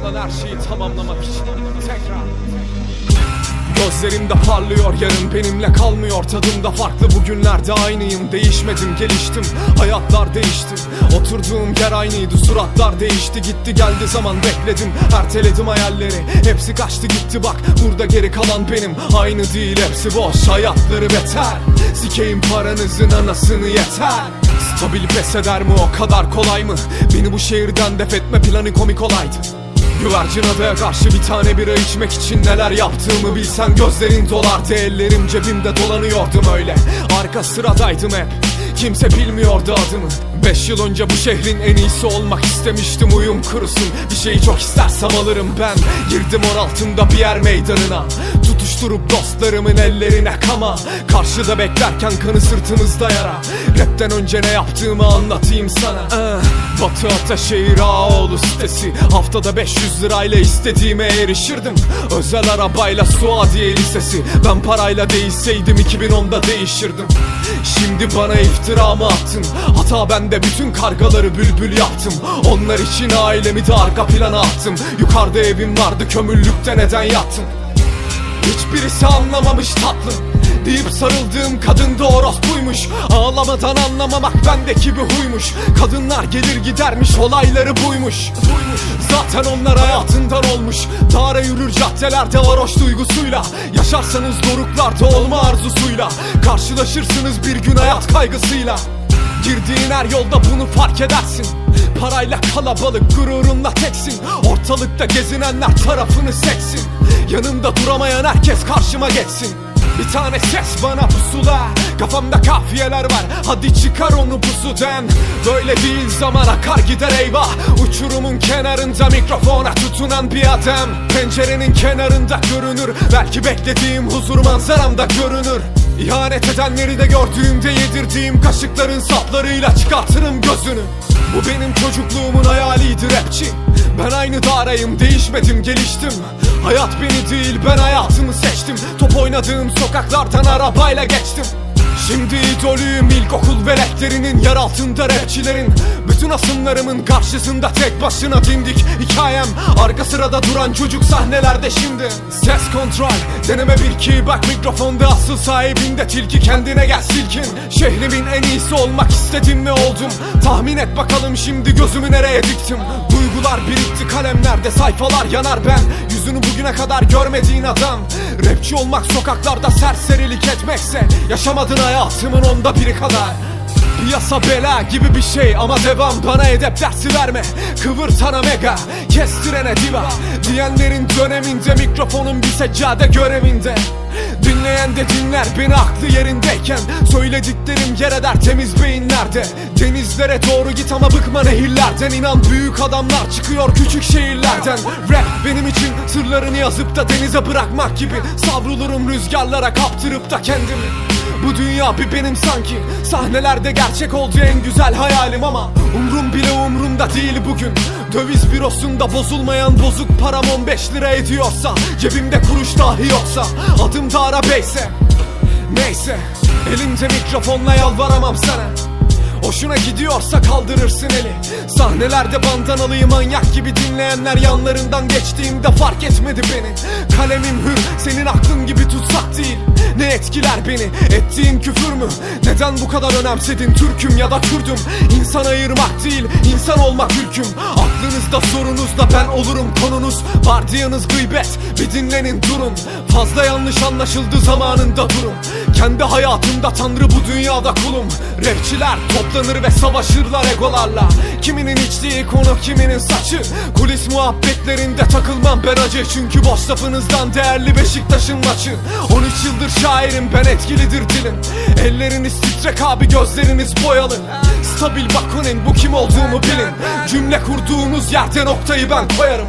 kalan her şeyi tamamlamak için. Tekrar. Gözlerimde parlıyor yarın benimle kalmıyor. Tadımda farklı bugünlerde aynıyım. Değişmedim geliştim. Hayatlar değişti. Oturduğum yer aynıydı suratlar değişti. Gitti geldi zaman bekledim. Erteledim hayalleri. Hepsi kaçtı gitti. Bak burada geri kalan benim. Aynı değil hepsi boş. Hayatları beter. Sikeyim paranızın anasını yeter. Stabil pes eder mi? O kadar kolay mı? Beni bu şehirden def etme planı komik olaydı Güvercin adaya karşı bir tane bira içmek için neler yaptığımı bilsen Gözlerin dolardı ellerim cebimde dolanıyordum öyle. Arka sıradaydım hep Kimse bilmiyordu adımı. Beş yıl önce bu şehrin en iyisi olmak istemiştim uyum kurusun. Bir şeyi çok istersem alırım ben. Girdim on altında bir yer meydanına Tutuşturup dostlarımın ellerine kama. Karşıda beklerken kanı sırtımızda yara. Rapten önce ne yaptığımı anlatayım sana. Ah, Batı Ataşehir Ağoğlu sitesi. Haftada 500 lirayla istediğime erişirdim. Özel arabayla Suadiye Lisesi. Ben parayla değişseydim 2010'da değişirdim. Şimdi bana iftira mı attın. Hata bende bütün kargaları bülbül yaptım. Onlar için ailemi de arka plana attım. Yukarıda evim vardı kömürlükte neden yattım Hiçbirisi anlamamış tatlım Deyip sarıldığım kadın da orospuymuş. Ağlamadan anlamamak bendeki bir huymuş. Kadınlar gelir gidermiş olayları buymuş. Zaten onlar hayatından olmuş. Dağara yürür caddelerde varoş duygusuyla. Yaşarsanız doruklarda olma arzusuyla. Karşılaşırsınız bir gün hayat kaygısıyla. Girdiğin her yolda bunu fark edersin. Parayla kalabalık gururunla teksin. Ortalıkta gezinenler tarafını seksin Yanımda duramayan herkes karşıma geçsin. Bir tane ses bana pusula. Kafamda kafiyeler var. Hadi çıkar onu pusudan Böyle değil zaman akar gider eyvah. Uçurumun kenarında mikrofona tutunan bir adam. Pencerenin kenarında görünür. Belki beklediğim huzur manzaramda görünür. İhanet edenleri de gördüğümde yedirdiğim kaşıkların saplarıyla çıkartırım gözünü. Bu benim çocukluğumun hayaliydi rapçi. Ben aynı dağrayım değişmedim geliştim Hayat beni değil ben hayatımı seçtim. Top oynadığım sokaklardan arabayla geçtim. Şimdi idolüyüm ilkokul veletlerinin Yer altında rapçilerin. Bütün asımlarımın karşısında tek başına dimdik Hikayem. Arka sırada duran çocuk sahnelerde şimdi. Ses kontrol deneme bir ki bak mikrofonda asıl sahibinde tilki kendine gel silkin. Şehrimin en iyisi olmak istedim ve oldum. Tahmin et bakalım şimdi gözümü nereye diktim Duygular birikti kalemlerde sayfalar yanar. Ben Yüzünü bugüne kadar görmediğin adam. Rapçi olmak sokaklarda serserilik etmekse Yaşamadın hayatımın onda biri kadar Piyasa bela gibi bir şey ama devam bana edep dersi verme. Kıvırtana mega kestirene diva. Diyenlerin döneminde mikrofonun bir seccade görevinde. Dinleyen de dinler beni aklı yerindeyken. Söylediklerim yer eder temiz beyinlerde. Denizlere doğru git ama bıkma nehirlerden. İnan büyük adamlar çıkıyor küçük şehirlerden. Rap benim için sırlarını yazıp da denize bırakmak gibi. Savrulurum rüzgarlara kaptırıp da kendimi bu dünya bir benim sanki. Sahnelerde gerçek oldu en güzel hayalim ama Umrum bile umrumda değil bugün. Döviz bürosunda bozulmayan bozuk param 15 lira ediyorsa Cebimde kuruş dahi yoksa Adım da arabeyse Neyse Elimde mikrofonla yalvaramam sana Hoşuna gidiyorsa kaldırırsın eli. Sahnelerde bandanalıyı manyak gibi dinleyenler yanlarından geçtiğimde fark etmedi beni. Kalemim hür senin aklın gibi tutsak değil. Ne etkiler beni? Ettiğin küfür mü? Neden bu kadar önemsedin Türk'üm ya da Kürdüm İnsan ayırmak değil insan olmak ülküm Aklınızda sorunuzda ben olurum konunuz. Vardiyanız gıybet bir dinlenin durun. Fazla yanlış anlaşıldı zamanında durun Kendi hayatımda tanrı bu dünyada kulum. Rapçiler toplanır ve savaşırlar egolarla. Kiminin içtiği konu kiminin saçı. Kulis muhabbetlerinde takılmam ben acı. Çünkü boş lafınızdan değerli Beşiktaş'ın maçı. 13 yıldır şairim ben etkilidir dilim. Elleriniz titrek abi gözleriniz boyalı. Stabil bakunin bu kim olduğumu bilin. Cümle kurduğunuz yerde noktayı ben koyarım